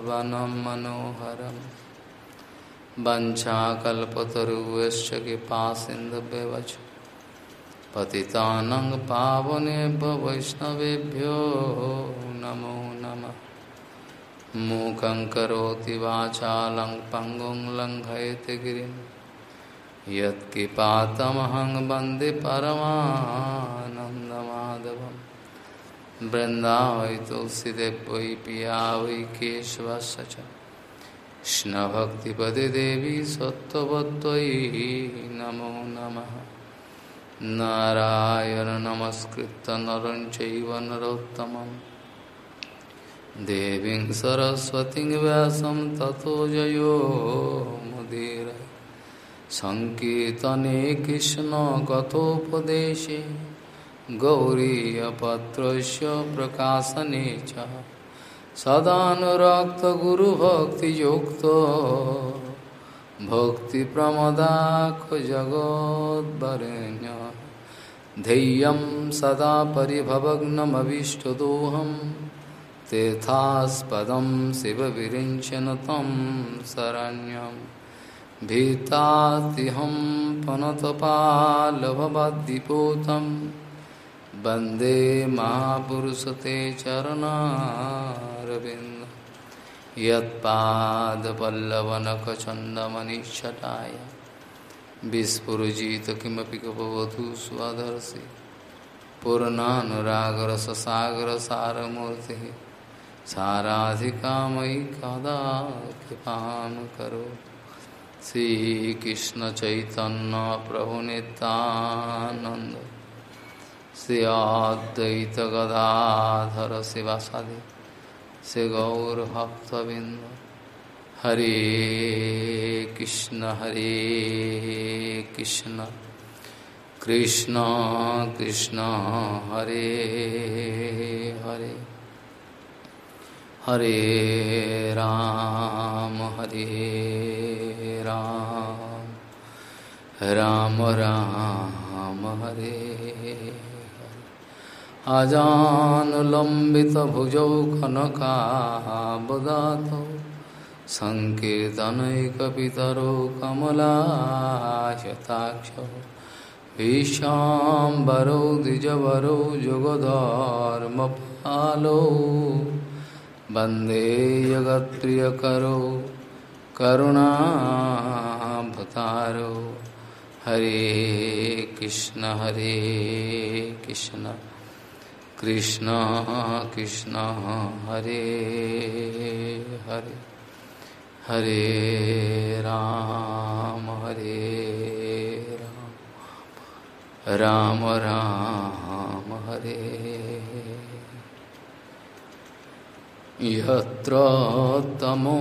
बिन्दावनं मनोहरं वञ्चाकल्पतरुश्च कृपासिन्धुव्यवच पतितानं पावनेभ्य वैष्णवेभ्यो नमो नमः। मूकं करोति वाचालं पङ्गुं लङ्घयति गिरिं यत्किपातमहं वंदे वृंदावै तुलसीदेव वै पिया वै केशवस्य च कृष्णभक्तिपदे देवी सत्त्ववत्त्वयि नमो नमः। नारायण नमस्कृत्य नरं चैव नरोत्तमं देवीं सरस्वतीं व्यासं ततो जयो मुदीर सङ्कीर्तने कृष्णगतोपदेशे गौरीयपत्रस्य प्रकाशने च सदानुरक्तगुरुभक्तियुक्तो भक्तिप्रमदाखो जगोद्वरेण्य धैर्यं सदा परिभवग्नमभीष्टदोहं तीर्थास्पदं शिवविरिञ्चन तं शरण्यं भीतातिहं पनतपालभवद्दिपोतम् वंदे महापुरुषते चरणारविन्द यत्पादपल्लवनखचन्दमनिच्छटाय विस्फुरजित किमपि गपवधू स्वदर्शि। पूर्णानुरागरससागरसारमूर्तिः साराधिकामयि कदा कृपां करो। श्रीकृष्णचैतन्यप्रभुनितानन्द श्रियाद्वैत गदाधर शिवासादि से गौरभक्तबिंद हरे कृष्ण हरे कृष्ण। कृष्ण कृष्ण, हरे हरे। हरे राम हरे राम। राम राम, हरे आजानुलम्बितभुजौ कनकाबदातौ सङ्कीर्तनैकपितरो कमलायताक्षौ विशाम्बरौ द्विजवरौ जुगधर्मपालौ। वंदे जगत्प्रियकरो करुणाभतारो। हरे कृष्ण हरे कृष्ण। कृष्ण कृष्ण हरे हरे हरे राम हरे राम राम राम हरे यत्र तमो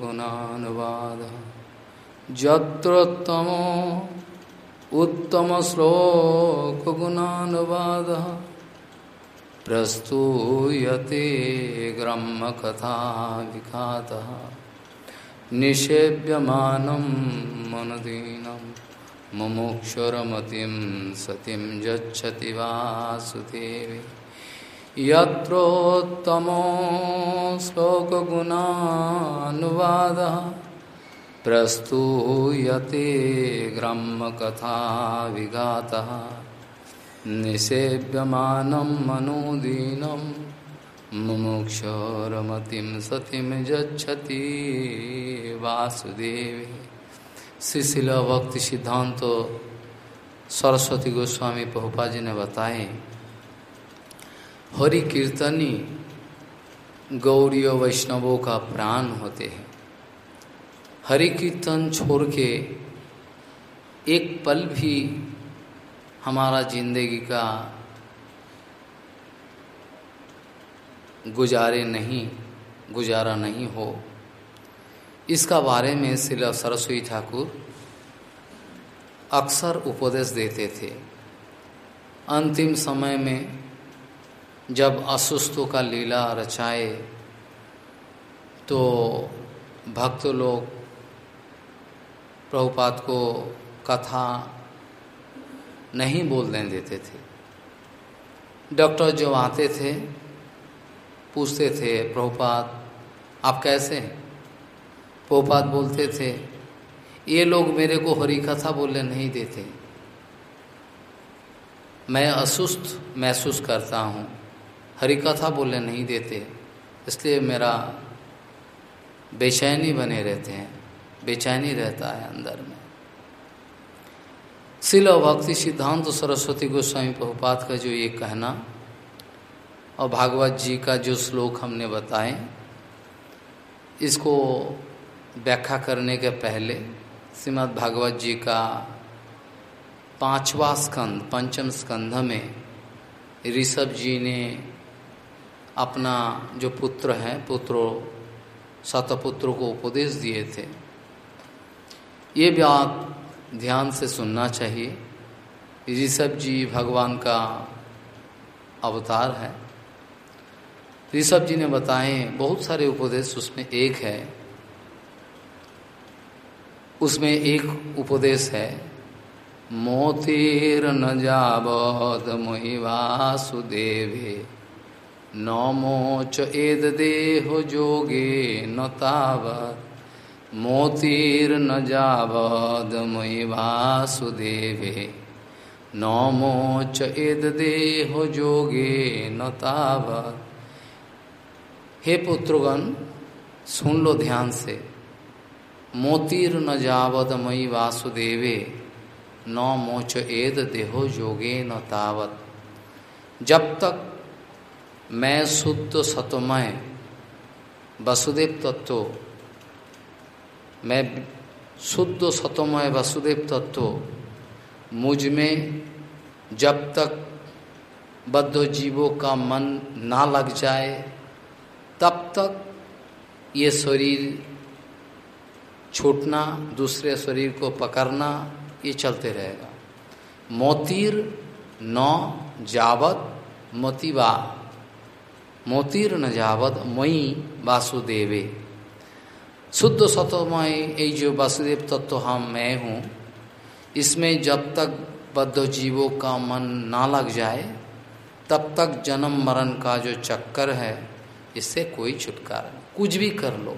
गुणानुवादः यत्र तमो उत्तमश्लोकगुणानुवादः प्रस्तूयते ग्रह्मकथा विखातः निषेव्यमानं मनदीनं मुमुक्षुरमतिं सतिं यच्छति वासुदेवे। यत्रोत्तमो श्लोकगुणानुवादः प्रस्तूयते ग्रह्मकथा विघातः निषेव्यमानं मनोदीनं मुमुक्षरमतिं सतिं यच्छति वासुदेवे। श्रीशिल भक्ति सिद्धांत तो सरस्वती गोस्वामी पहुपा जी ने बताए हरि कीर्तनी गौरी वैष्णवों का प्राण होते हैं। हरि कीर्तन छोड़ के एक पल भी हमारा ज़िंदगी का गुजारे नहीं, गुजारा नहीं हो। इसका बारे में शिला सरस्वती ठाकुर अक्सर उपदेश देते थे। अंतिम समय में जब असुस्थों का लीला रचाए तो भक्त लोग प्रभुपाद को कथा नहीं बोलने देते थे। डॉक्टर जो आते थे, पूछते थे, प्रभुपाद, आप कैसे हैं? प्रभुपाद बोलते थे, ये लोग मेरे को हरी कथा बोलने नहीं देते। मैं असुस्त महसूस करता हूँ। हरी कथा बोलने नहीं देते, इसलिए मेरा बेचैनी बने रहते हैं, बेचैनी रहता है अंदर में। शिल भक्ति सिद्धांत सरस्वती गोस्वामी प्रभुपात का जो ये कहना और भागवत जी का जो श्लोक हमने बताए, इसको व्याख्या करने के पहले श्रीमद् भागवत जी का पांचवा स्कंद, पंचम स्कंध में ऋषभ जी ने अपना जो पुत्र है, पुत्रों, सतपुत्र को उपदेश दिए थे। ये बात ध्यान से सुनना चाहिए। ऋषभ जी भगवान का अवतार है। ऋषभ जी ने बताए, बहुत सारे उपदेश उसमें एक है। उसमें एक उपदेश है, मोतीर न जावद मोहि वासुदेवे नमोच एद देह जोगे न तावत। मोतीर न जावद मोहि वासुदेवे। नमोच एद देहो जोगे न तावत हे पुत्रगण, सुन लो ध्यान से। मोतीर न जावद मई वासुदेवे, न मोच एद देहो जोगे न तावत। जब तक मैं शुद्ध सतमय वसुदेव तत्व मैं शुद्ध सतमय वसुदेव तत्व मुझमें जब तक बद्ध जीवों का मन ना लग जाए, तब तक ये शरीर छूटना, दूसरे शरीर को पकड़ना, ये चलते रहेगा। मोतीर न जावत मोतीबा मोतीर न जावत मई वासुदेवे। शुद्ध सतोमय ये जो वासुदेव तत्व हम मैं हूँ, इसमें जब तक बद्ध जीवों का मन ना लग जाए, तब तक जन्म मरण का जो चक्कर है, इससे कोई छुटकारा नहीं। कुछ भी कर लो,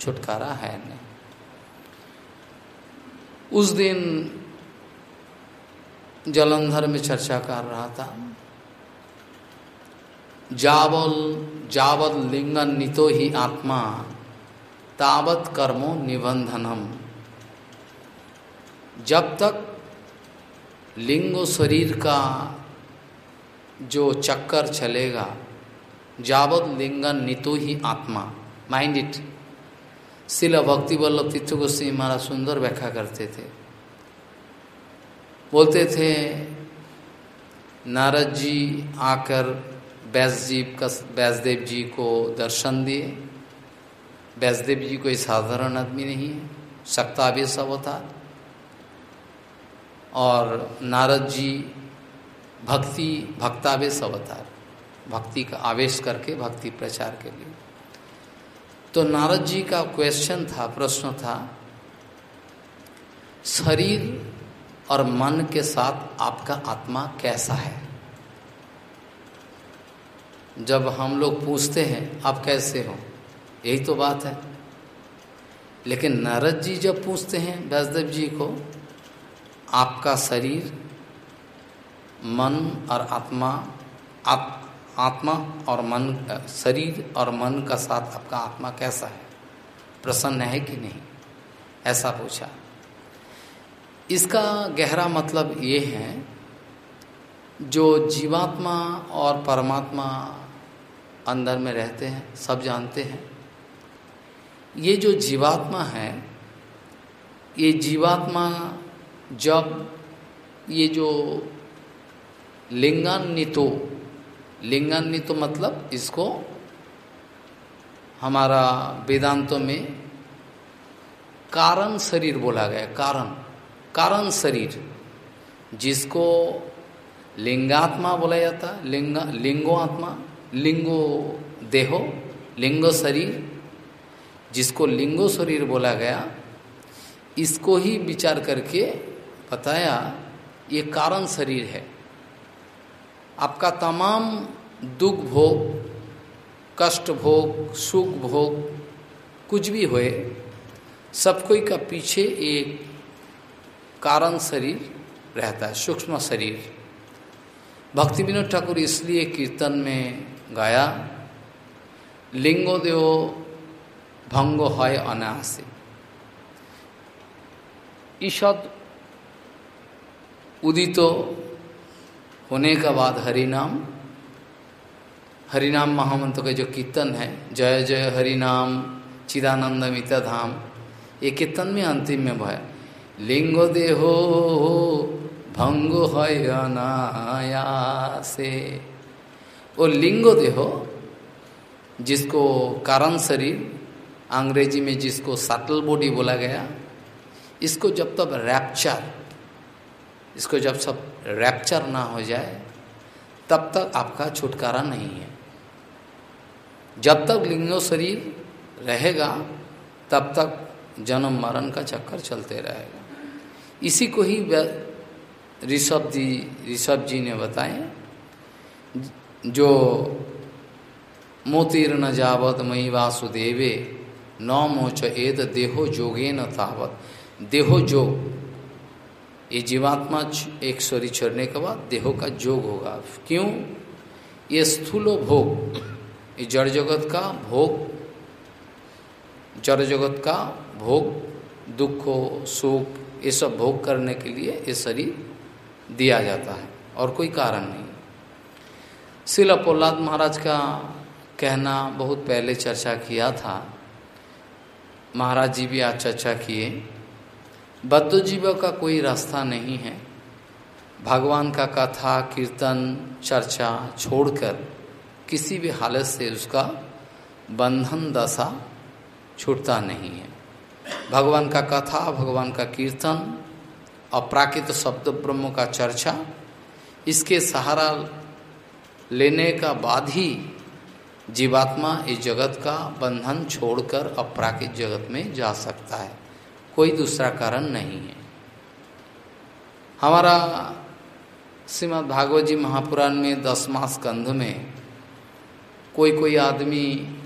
छुटकारा है नहीं। उस दिन जलंधर में चर्चा कर रहा था। जावल जावत लिंगन नितो ही आत्मा। तावत कर्मो निबंधनम। जब तक लिंगो शरीर का जो चक्कर चलेगा, जावत लिंगन नितो ही आत्मा। Mind it. शिला भक्ति वल्लभ तीर्थ गोस्वी महाराज सुंदर व्याख्या करते थे। बोलते थे, नारद जी आकर बैस जी का बैसदेव जी को दर्शन दिए। बैसदेव जी कोई साधारण आदमी नहीं है सक्तावेश अवतार। और नारद जी भक्ति, भक्तावेश अवतार, भक्ति का आवेश करके, भक्ति प्रचार के लिए। तो नारद जी का क्वेश्चन था, प्रश्न था, शरीर और मन के साथ आपका आत्मा कैसा है? जब हम लोग पूछते हैं, आप कैसे हो? यही तो बात है। लेकिन नारद जी जब पूछते हैं व्यासदेव जी को, आपका शरीर, मन और आत्मा, आप, आत्मा और मन, शरीर और मन का साथ आपका आत्मा कैसा है? प्रसन्न है कि नहीं? ऐसा पूछा। इसका गहरा मतलब ये है, जो जीवात्मा और परमात्मा अंदर में रहते हैं, सब जानते हैं ये जो जीवात्मा है, ये जीवात्मा जब ये जो लिंगान्वितो, लिंगान्वित मतलब इसको हमारा वेदांतों में कारण शरीर बोला गया, कारण कारण शरीर, जिसको लिंगात्मा बोला जाता, लिंगा, लिंगो आत्मा, लिंगो देहो, लिंगो शरीर जिसको लिंगो शरीर बोला गया, इसको ही विचार करके बताया, ये कारण शरीर है। आपका तमाम दुख भोग, कष्ट भोग, सुख भोग, कुछ भी होए, सब कोई का पीछे एक कारण शरीर रहता है, सूक्ष्म शरीर। भक्ति विनोद ठाकुर इसलिए कीर्तन में गाया, लिंगो भंग है अनायासे ईशद उदित होने का बाद हरि नाम हरि नाम महामंत्र का जो कीर्तन है जय जय हरि नाम चिदानंद मिता धाम ये कीर्तन में अंतिम में भय लिंग देहो भंग से वो लिंगो देहो जिसको कारण शरीर अंग्रेज़ी में जिसको सटल बॉडी बोला गया, इसको जब तक रैप्चर इसको जब सब रैप्चर ना हो जाए, तब तक आपका छुटकारा नहीं है। जब तक लिंगो शरीर रहेगा, तब तक जन्म मरण का चक्कर चलते रहेगा। इसी को ही ऋषभ जी ऋषभ जी ने बताए जो मोतीर न जावत मई वासुदेवे नौ मोच एद देहो जोगे न तावत। देहो जोग, ये जीवात्मा एक शरीर छोड़ने के बाद देहो का जोग होगा। क्यों? ये स्थूल भोग, ये जड़ जगत का भोग, जड़ जगत का भोग, दुख, सुख, ये सब भोग करने के लिए ये शरीर दिया जाता है, और कोई कारण नहीं। शिल प्रहलाद महाराज का कहना बहुत पहले चर्चा किया था। महाराज जी भी आज चर्चा किए बद्ध जीव का कोई रास्ता नहीं है। भगवान का कथा, कीर्तन, चर्चा छोड़कर किसी भी हालत से उसका बंधन, दशा छूटता नहीं है। भगवान का कथा, भगवान का कीर्तन, अपराकित शब्द ब्रह्म का चर्चा, इसके सहारा लेने का बाद ही जीवात्मा इस जगत का बंधन छोड़कर अपराकित जगत में जा सकता है। कोई दूसरा कारण नहीं है। हमारा श्रीमद भागवत जी महापुराण में दसवा स्कंध में कोई कोई आदमी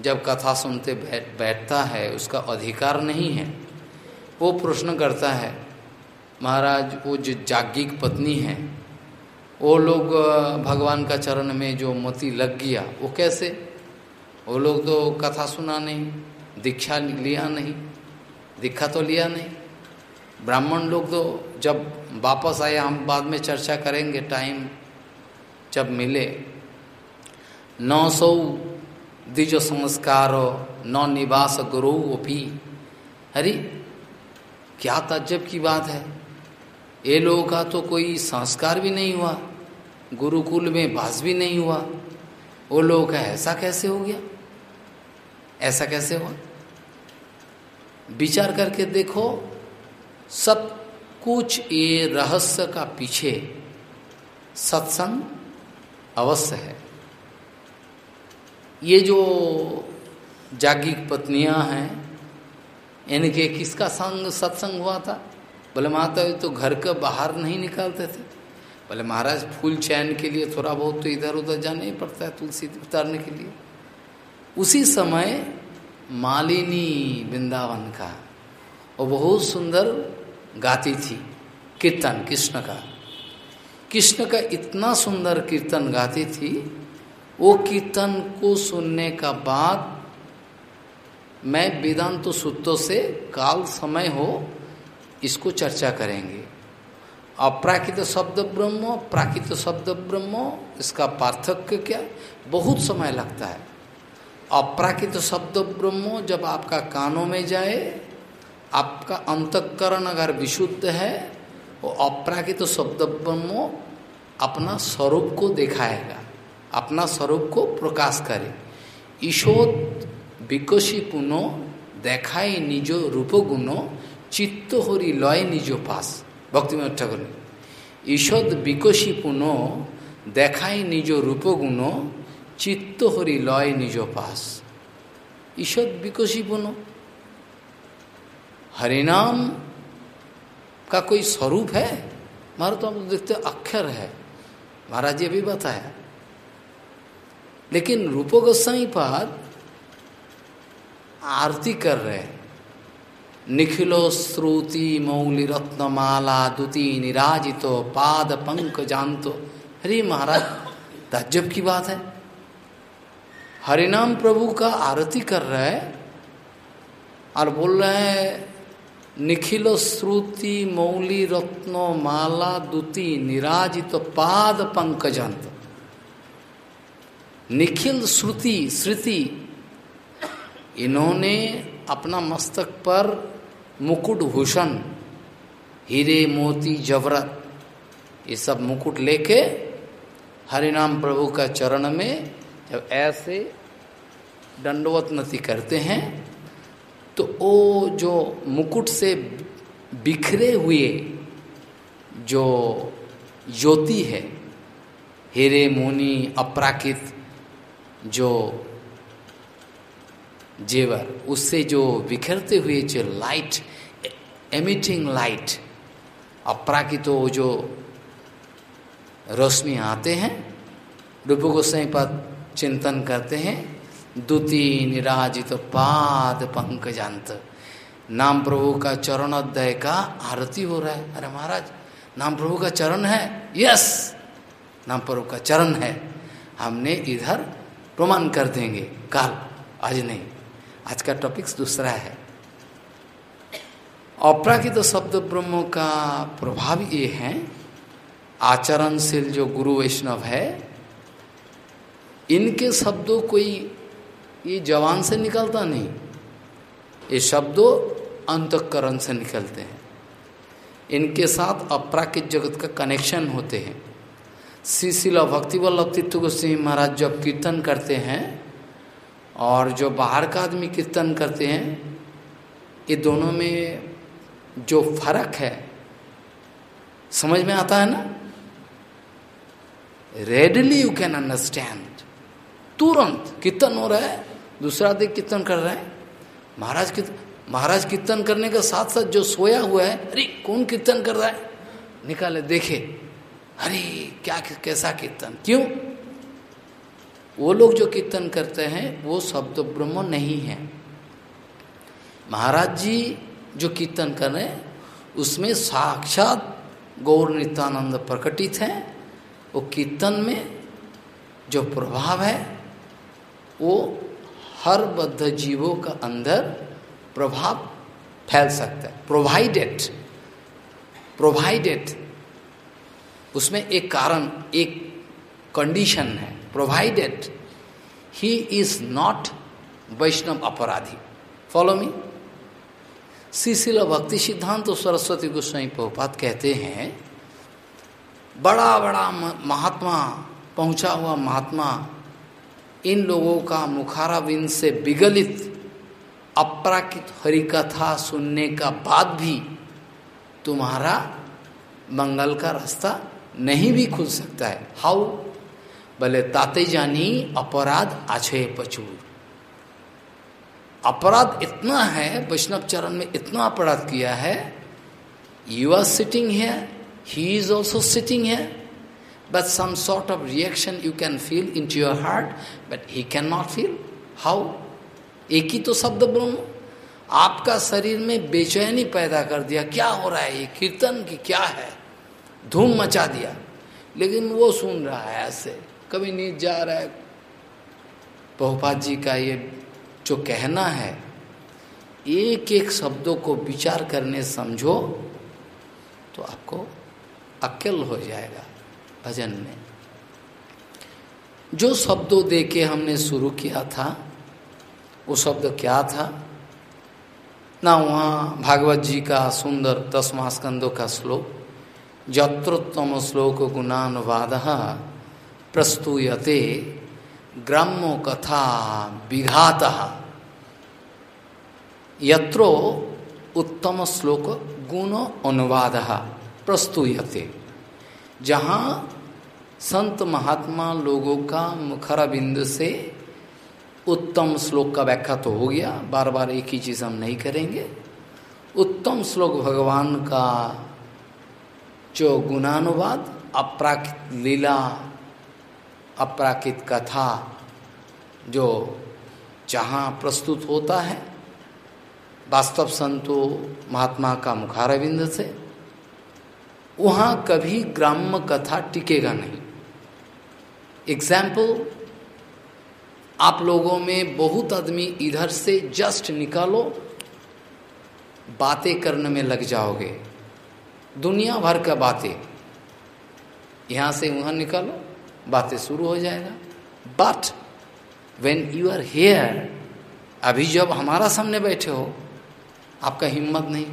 जब कथा सुनते बैठ बैठता है, उसका अधिकार नहीं है। वो प्रश्न करता है, महाराज, वो जो जागिक पत्नी है वो लोग भगवान का चरण में जो मोती लग गया, वो कैसे? वो लोग तो कथा सुना नहीं, दीक्षा लिया नहीं, दीक्षा तो लिया नहीं। ब्राह्मण लोग तो जब वापस आए, हम बाद में चर्चा करेंगे टाइम, जब मिले। नौ सौ द्विज संस्कार, नौ निवास गुरु भी। अरे, क्या तजब की बात है। ये लोगों का तो कोई संस्कार भी नहीं हुआ, गुरुकुल में बास भी नहीं हुआ। वो लोगों का ऐसा कैसे हो गया? ऐसा कैसे हुआ? विचार करके देखो, सब कुछ ये रहस्य का पीछे सत्संग अवश्य है। ये जो जागिक पत्नियाँ हैं, इनके किसका संग सत्संग हुआ था? बोले, माता तो घर के बाहर नहीं निकालते थे? बोले, महाराज, फूल चैन के लिए थोड़ा बहुत तो इधर उधर जाना ही पड़ता है तुलसी उतारने के लिए. उसी समय मालिनी वृंदावन का वो बहुत सुंदर गाती थी, कीर्तन, कृष्ण का। कृष्ण का इतना सुंदर कीर्तन गाती थी, वो कीर्तन को सुनने का बाद मैं वेदांत तो सूत्रों से काल समय हो इसको चर्चा करेंगे। अप्राकृत शब्द ब्रह्म, प्राकृत शब्द ब्रह्म, इसका पार्थक्य क्या? बहुत समय लगता है। अप्राकृत शब्द ब्रह्म जब आपका कानों में जाए, आपका अंतकरण अगर विशुद्ध है, वो अप्राकृत शब्द ब्रह्म अपना स्वरूप को दिखाएगा, अपना स्वरूप को प्रकाश करे। ईशोत विकसी पुनो देखाए निजो रूप गुणों চিত্ত হরি লয় নিজ পাস ভক্তিময় ঠাকুর ঈষদ বিকশী পুন দেখাই নিজ রূপগুণ चित्त हरि लय निज पास ईशद विकोशी पुनो हरिनाम का कोई स्वरूप है मारो तो हम देखते अक्षर है महाराज जी भी बताया लेकिन रूप गोस्वाई पर आरती कर रहे निखिलो श्रुति मौली रत्न माला दुति निराजितो, पाद पंक जानतो अरे महाराज, ताज्जब की बात है। हरिनाम प्रभु का आरती कर रहा है और बोल रहे हैं, निखिल श्रुति मौली रत्नो माला दुति निराजित, पाद पंकजंत निखिल श्रुति श्रुति, इन्होंने अपना मस्तक पर मुकुट भूषण हीरे, मोती, जवरत, ये सब मुकुट लेके हरिनाम प्रभु का चरण में जब ऐसे दंडवत नति करते हैं तो वो जो मुकुट से बिखरे हुए जो ज्योति है, हेरे, मोनी, अपराकित जो जेवर, उससे जो बिखरते हुए जो लाइट एमिटिंग लाइट अपराकित जो रोशनी आते हैं रूप गोसाई पद चिंतन करते हैं, दुति निराजित तो पाद पंकजांत। नाम प्रभु का चरण अध्याय का आरती हो रहा है। अरे महाराज, नाम प्रभु का चरण है? यस नाम प्रभु का चरण है। हमने इधर प्रमाण कर देंगे। कल, आज नहीं। आज का टॉपिक्स दूसरा है। अपराकित शब्द ब्रह्म का प्रभाव ये है, आचरणशील जो गुरु वैष्णव है, इनके शब्दों कोई ये जवान से निकलता नहीं। ये शब्दों अंतकरण से निकलते हैं। इनके साथ अपराकित जगत का कनेक्शन होते हैं। श्री भक्ति वल्लभ तीर्थ गोस्वामी महाराज जब कीर्तन करते हैं और जो बाहर का आदमी कीर्तन करते हैं, ये दोनों में जो फ़र्क है, समझ में आता है ना? रेडली यू कैन अंडरस्टैंड तुरंत कीर्तन हो रहा है, दूसरा दिन कीर्तन कर रहा है। महाराज कीर्तन महाराज कीर्तन करने के साथ साथ जो सोया हुआ है, अरे, कौन कीर्तन कर रहा है? निकाले, देखे, अरे, क्या, कैसा कीर्तन? क्यों? वो लोग जो कीर्तन करते हैं, वो शब्द ब्रह्म नहीं है। महाराज जी जो कीर्तन कर उसमें साक्षात गौर नित्यानंद प्रकटित हैं। वो कीर्तन में जो प्रभाव है, वो हर बद्ध जीवों का अंदर प्रभाव फैल सकता है। प्रोवाइडेड प्रोवाइडेड उसमें एक कारण, एक कंडीशन है। प्रोवाइडेड ही इज़ नॉट वैष्णव अपराधी फॉलो मी शिशिल भक्ति सिद्धांत तो सरस्वती गोस्वाई प्रभुपात कहते हैं, बड़ा बड़ा महात्मा, पहुँचा हुआ महात्मा, इन लोगों का मुखारा बिंद से विगलित अपराकित हरिकथा सुनने का बाद भी तुम्हारा मंगल का रास्ता नहीं भी खुल सकता है। हाउ भले ताते जानी अपराध आछे पचूर अपराध इतना है वैष्णव चरण में इतना अपराध किया है यू आर सिटिंग है ही इज़ ऑल्सो सिटिंग है but but some sort of reaction you can feel into your heart, but he cannot feel. How? एक ही तो शब्द ब्रह्म आपका शरीर में बेचैनी पैदा कर दिया क्या हो रहा है ये? कीर्तन की क्या है? धूम मचा दिया। लेकिन वो सुन रहा है ऐसे। कभी नीच जा रहा है। बहुपात जी का ये जो कहना है एक एक शब्दों को विचार करने समझो तो आपको अकेल हो जाएगा भजन में। जो शब्दों दे के हमने शुरू किया था, वो शब्द क्या था? ना वहाँ भागवत जी का सुंदर दसवा स्कंदों का श्लोक, जत्रोत्तम श्लोक गुणानुवाद प्रस्तुयते ग्राम्य कथा विघात। यत्रो उत्तम श्लोक गुण अनुवाद प्रस्तुयते। जहाँ संत महात्मा लोगों का मुखरा बिंदु से उत्तम श्लोक का व्याख्या तो हो गया बार बार एक ही चीज़ हम नहीं करेंगे। उत्तम श्लोक भगवान का जो गुणानुवाद, अपराकृत लीला अपराकृत कथा जो जहाँ प्रस्तुत होता है, वास्तव संतो महात्मा का मुखारविंद से, वहाँ कभी ग्राम्य कथा टिकेगा नहीं। एग्ज़ाम्पल आप लोगों में बहुत आदमी इधर से जस्ट निकालो, बातें करने में लग जाओगे। दुनिया भर का बातें। यहाँ से वहाँ निकालो। बातें शुरू हो जाएगा। But when you are here अभी जब हमारा सामने बैठे हो, आपका हिम्मत नहीं।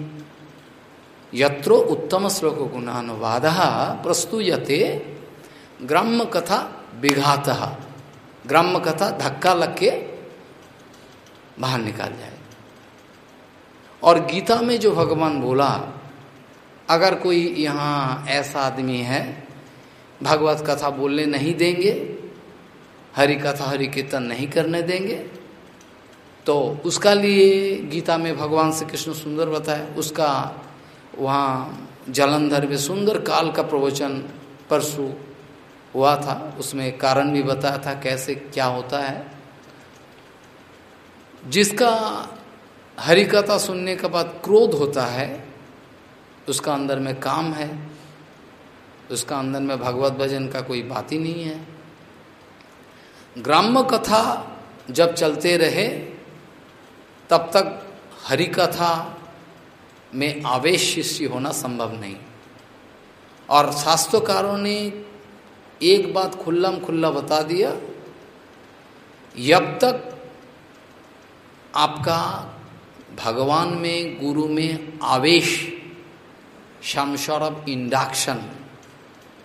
यत्रो उत्तम श्लोक गुणानुवाद प्रस्तुयते ग्राम्य कथा विघात। ग्राम्य कथा धक्का लग के बाहर निकाल जाए। और गीता में जो भगवान बोला, अगर कोई यहाँ ऐसा आदमी है भगवत कथा बोलने नहीं देंगे, हरि कथा, हरि कीर्तन नहीं करने देंगे। तो उसका लिए गीता में भगवान श्री कृष्ण सुंदर बताया उसका वहाँ जलंधर में सुंदर काल का प्रवचन परसु हुआ था, उसमें कारण भी बताया था कैसे क्या होता है। जिसका हरिकथा सुनने के बाद क्रोध होता है, उसका अंदर में काम है। उसका अंदर में भगवत भजन का कोई बात ही नहीं है। ग्राम्य कथा जब चलते रहे, तब तक हरि कथा में आवेश शिष्य होना संभव नहीं। और शास्त्रकारों ने एक बात खुल्लम खुल्ला बता दिया जब तक आपका भगवान में, गुरु में आवेश शमशौरभ इंडक्शन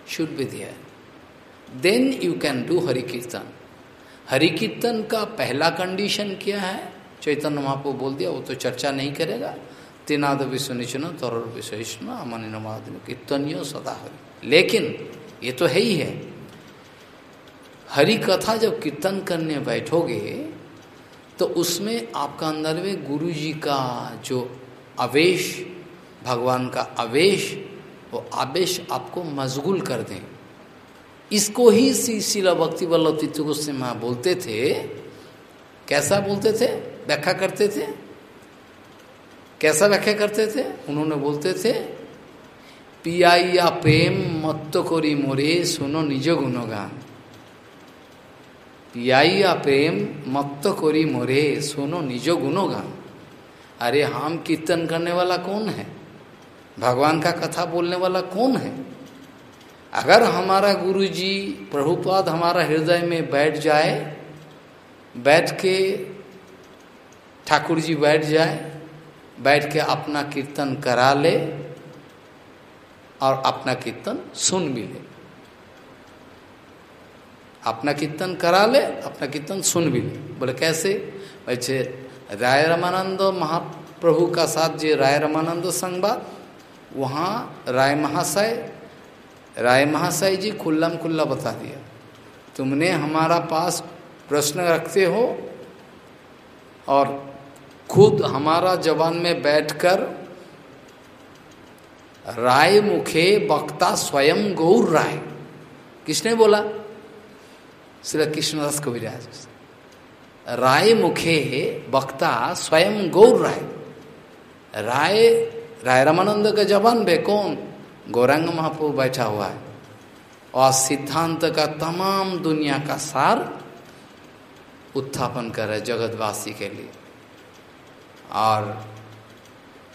शुड बी दिया then you can do Hari कीर्तन का पहला कंडीशन क्या है चैतन्य महापो बोल दिया, वो तो चर्चा नहीं करेगा। तीनाद विश्व निचन तरल विश्व अमन कीर्तनियो सदा हरि लेकिन ये तो है ही है। हरि कथा जब कीर्तन करने बैठोगे तो उसमें आपका अंदर में गुरु जी का जो आवेश, भगवान का आवेश वो आवेश आपको मशगूल कर दें। इसको ही शिला भक्ति वल्लभ तीर्थ से माँ बोलते थे। कैसा बोलते थे? व्याख्या करते थे। कैसा व्याख्या करते थे? उन्होंने बोलते थे, पियाइया प्रेम मत्त कोरी मोरे, सुनो निज गुणगान। पियाइया प्रेम मत्त कोरी मोरे, सुनो निजो गुणगान। अरे हम कीर्तन करने वाला कौन है? भगवान का कथा बोलने वाला कौन है? अगर हमारा गुरु जी प्रभुपाद हमारा हृदय में बैठ जाए, बैठ के ठाकुर जी बैठ जाए, बैठ के अपना कीर्तन करा ले और अपना कीर्तन सुन भी ले। अपना कीर्तन करा ले, अपना कीर्तन सुन भी ले। बोले, कैसे? वैसे राय रमानंद महाप्रभु का साथ जो राय रमानंद संवाद वहाँ राय महाशय राय महाशय जी खुल्लम खुल्ला बता दिया। तुमने हमारा पास प्रश्न रखते हो और खुद हमारा जवान में बैठकर राय मुखे वक्ता स्वयं गौर राय। किसने बोला? श्री कृष्णदास कविराज। राय मुखे वक्ता स्वयं गौर राय। राय राय रामानंद का जवान बे कौन गौरंग महाप्रभु बैठा हुआ है। और सिद्धांत का तमाम दुनिया का सार उत्थापन कर रहे जगतवासी के लिए। और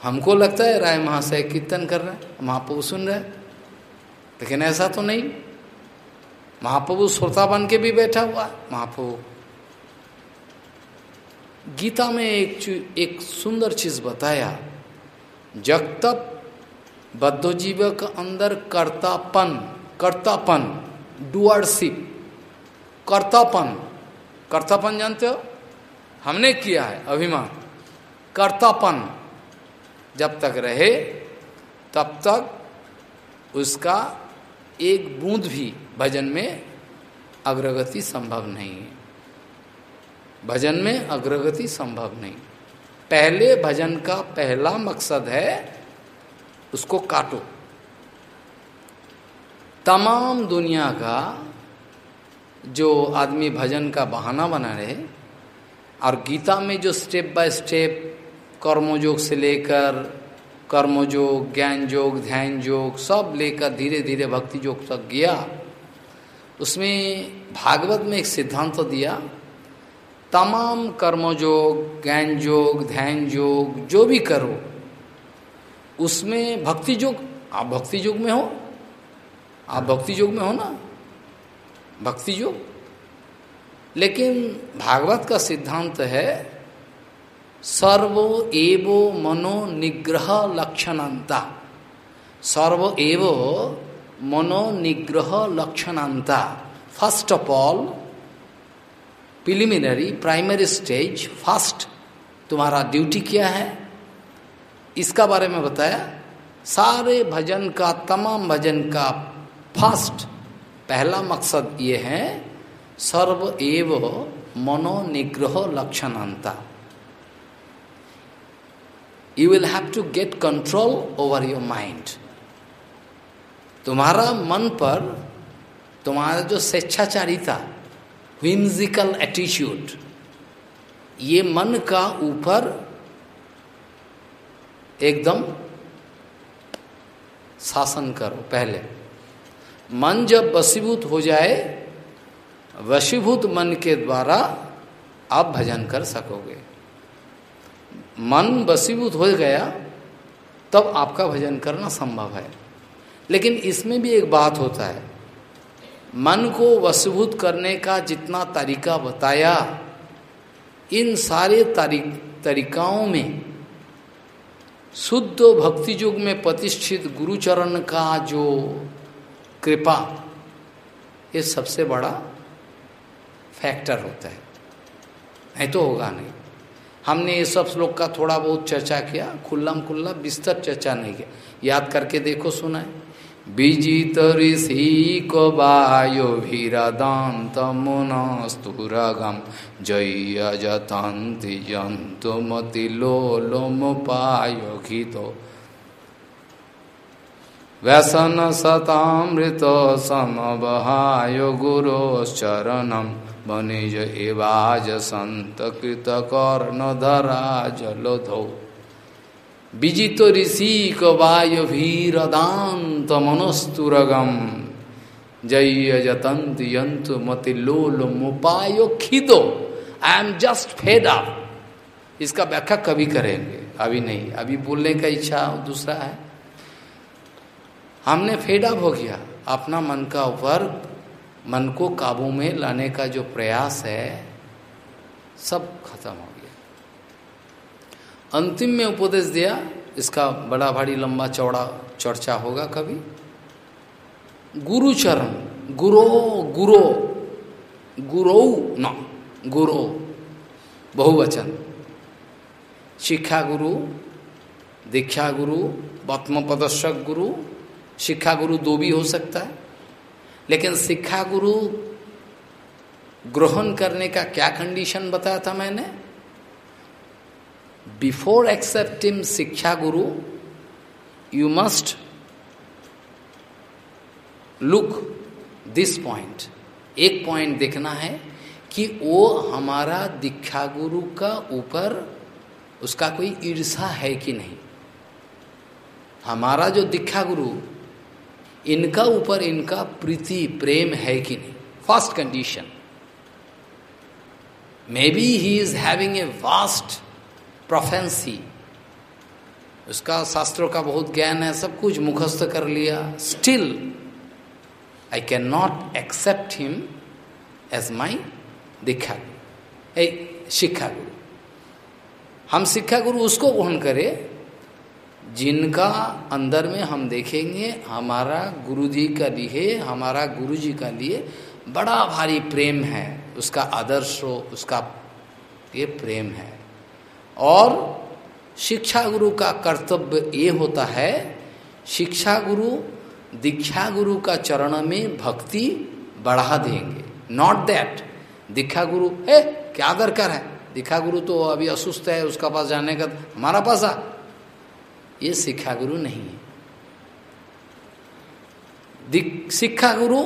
हमको लगता है राय महाशय कीर्तन कर रहे महाप्रभु सुन रहे लेकिन ऐसा तो नहीं। महाप्रभु श्रोता बन के भी बैठा हुआ महाप्रभु। गीता में एक एक सुंदर चीज़ बताया। जब तक बद्धजीव के अंदर कर्तापन कर्तापन, डुअरशिप, कर्तापन। कर्तापन जानते हो? हमने किया है अभिमान। कर्तापन, जब तक रहे, तब तक उसका एक बूंद भी भजन में अग्रगति संभव नहीं है। भजन में अग्रगति संभव नहीं। पहले भजन का पहला मकसद है उसको काटो। तमाम दुनिया का जो आदमी भजन का बहाना बना रहे और गीता में जो स्टेप बाय स्टेप कर्मयोग से लेकर कर्मयोग ज्ञान योग ध्यान योग सब लेकर धीरे धीरे भक्ति योग तक गया, उसमें भागवत में एक सिद्धांत तो दिया तमाम कर्मयोग ज्ञान योग ध्यान योग जो भी करो, उसमें भक्ति योग आप भक्ति योग में हो? आप भक्ति योग में हो ना? भक्ति योग लेकिन भागवत का सिद्धांत है, सर्वो एवो मनो निग्रह लक्षणांता। सर्व एवो मनो निग्रह लक्षणांता। First of all preliminary primary stage first तुम्हारा ड्यूटी क्या है। इसका बारे में बताया, सारे भजन का, तमाम भजन का फ़र्स्ट पहला मकसद ये है, सर्व एव मनोनिग्रह लक्षणांता। You will have to get control over your mind तुम्हारा मन पर, तुम्हारा जो स्वेच्छाचारिता विम्जिकल एटीट्यूड ये मन का ऊपर एकदम शासन करो, पहले। मन जब वशीभूत हो जाए, वशीभूत मन के द्वारा आप भजन कर सकोगे। मन वशीभूत हो गया, तब आपका भजन करना संभव है। लेकिन इसमें भी एक बात होता है मन को वशीभूत करने का जितना तरीका बताया, इन सारे तरीकाओं में शुद्ध भक्ति युग में प्रतिष्ठित गुरुचरण का जो कृपा, ये सबसे बड़ा फैक्टर होता है। नहीं तो होगा नहीं। हमने ये सब श्लोक का थोड़ा बहुत चर्चा किया, खुल्लम खुल्ला विस्तर चर्चा नहीं किया। याद करके देखो सुना है। विजित ऋषि को वायु भीरदांत मुनस्तुरगम जय जतंति जंतु मति लोलोमुपायोगितो व्यसन सतामृत समबहाय गुरोश्चरणम बनिज एवाज संत कृत कर्ण धरा जलोधो विजित ऋषि वायु भीरदांत मनस्तुरगम जय जतंत यंतु मतिलोल मुपायो खिदो I am just fed up इसका व्याख्या कभी करेंगे। अभी नहीं। अभी बोलने का इच्छा दूसरा है। हमने फेड अप हो गया। अपना मन का ऊपर मन को काबू में लाने का जो प्रयास है, सब खत्म हो अंतिम में उपदेश दिया, इसका बड़ा भारी लंबा चौड़ा चर्चा होगा कभी। गुरुचरण गुरो गुरो गुरो न, गुरो, बहुवचन। शिक्षा गुरु, दीक्षा गुरु बत्म प्रदर्शक गुरु, शिक्षा गुरु दो भी हो सकता है। लेकिन शिक्षा गुरु ग्रहण करने का क्या कंडीशन बताया था मैंने? Before accepting shiksha guru you must look this point एक पॉइंट देखना है कि वो हमारा दीक्षा गुरु का ऊपर उसका कोई ईर्षा है कि नहीं। हमारा जो दीक्षा गुरु, इनका ऊपर इनका प्रीति, प्रेम है कि नहीं। First condition may be he is having a vast proficiency उसका शास्त्रों का बहुत ज्ञान है, सब कुछ मुखस्त कर लिया। Still I can not accept him as my diksha a shiksha guru हम शिक्षा गुरु उसको ग्रहण करें, जिनका अंदर में हम देखेंगे, हमारा गुरु जी का लिए, हमारा गुरु जी का लिए बड़ा भारी प्रेम है। उसका आदर्श हो, उसका ये प्रेम है। और शिक्षा गुरु का कर्तव्य ये होता है शिक्षा गुरु दीक्षा गुरु का चरण में भक्ति बढ़ा देंगे। नॉट दैट दीक्षा गुरु है, क्या दरकार है? दीक्षा गुरु तो अभी असुस्थ है, उसका पास जाने का, हमारा पास आ। ये शिक्षा गुरु नहीं है। शिक्षा गुरु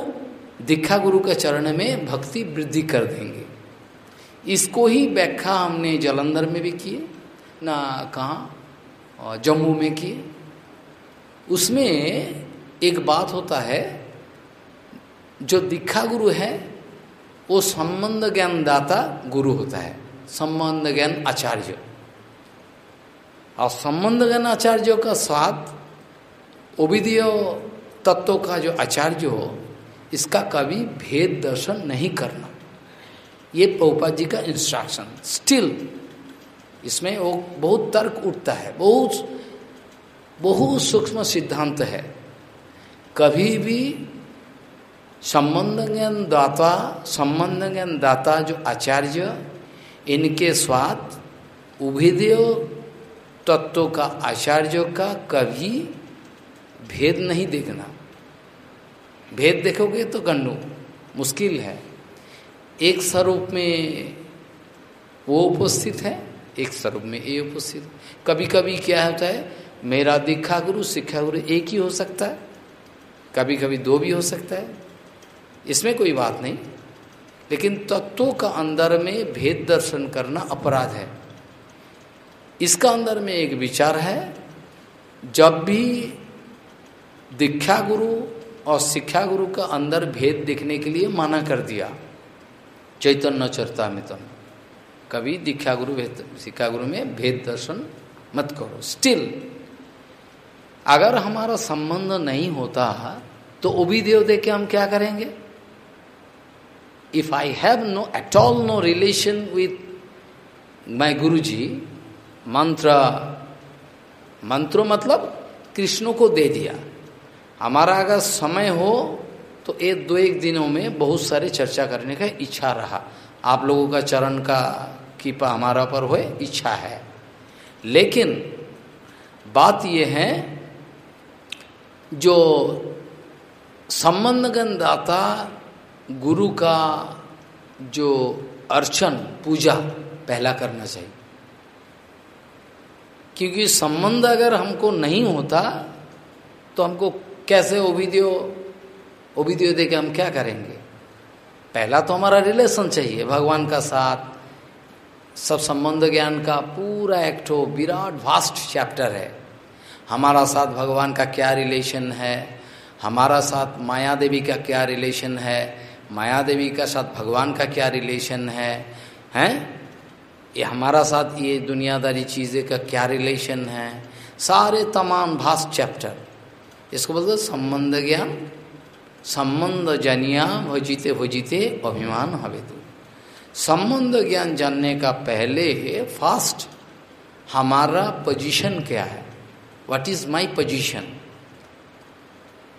दीक्षा गुरु के चरण में भक्ति वृद्धि कर देंगे। इसको ही व्याख्या हमने जलंधर में भी किए, ना कहा जम्मू में किए। उसमें एक बात होता है, जो दीक्षा गुरु है, वो संबंध ज्ञान दाता गुरु होता है, संबंध ज्ञान आचार्य। और संबंध ज्ञान आचार्य का साथ ओबिदीय तत्व का जो आचार्य हो, इसका कभी भेद दर्शन नहीं करना। ये पौपा जी का इंस्ट्रक्शन स्टिल इसमें वो बहुत तर्क उठता है, बहुत बहुत सूक्ष्म सिद्धांत है। कभी भी संबंध ज्ञान दाता संबंध ज्ञान दाता जो आचार्य, इनके स्वाद उभिदेय तत्व का, आचार्यों का कभी भेद नहीं देखना। भेद देखोगे तो गंडू, मुश्किल है। एक स्वरूप में वो उपस्थित है, एक स्वरूप में ये उपस्थित कभी कभी क्या होता है, मेरा दीक्षा गुरु शिक्षा गुरु एक ही हो सकता है। कभी कभी दो भी हो सकता है। इसमें कोई बात नहीं। लेकिन तत्वों का अंदर में भेद दर्शन करना अपराध है। इसका अंदर में एक विचार है, जब भी दीक्षा गुरु और शिक्षा गुरु का अंदर भेद देखने के लिए माना कर दिया। चैतन्य चरता में कभी दीक्षा गुरु शिक्षा गुरु में भेद दर्शन मत करो। स्टिल अगर हमारा संबंध नहीं होता तो ओबी देव दे के हम क्या करेंगे? If I have no at all no relation with my guru ji mantra, मंत्रो मतलब कृष्ण को दे दिया। हमारा अगर समय हो तो एक दो एक दिनों में बहुत सारे चर्चा करने का इच्छा रहा। आप लोगों का चरण का कृपा हमारा पर हुए, इच्छा है। लेकिन बात यह है, जो संबंधगन दाता गुरु का जो अर्चन, पूजा पहला करना चाहिए। क्योंकि संबंध अगर हमको नहीं होता तो हमको कैसे ओबिदियो ओबिदियो दे के हम क्या करेंगे? पहला तो हमारा रिलेशन चाहिए, भगवान का साथ। सब संबंध ज्ञान का पूरा एक ठो विराट वास्ट चैप्टर है। हमारा साथ भगवान का क्या रिलेशन है? हमारा साथ माया देवी का क्या रिलेशन है? माया देवी का साथ भगवान का क्या रिलेशन है? हैं? ये हमारा साथ ये दुनियादारी चीज़ें का क्या रिलेशन है? सारे तमाम भास्ट चैप्टर इसको बोलते संबंध ज्ञान संबंध जनिया भजिते भजिते अभिमान हवे तो। संबंध ज्ञान जानने का पहले फास्ट हमारा पोजीशन क्या है? व्हाट इज़ माय पोजीशन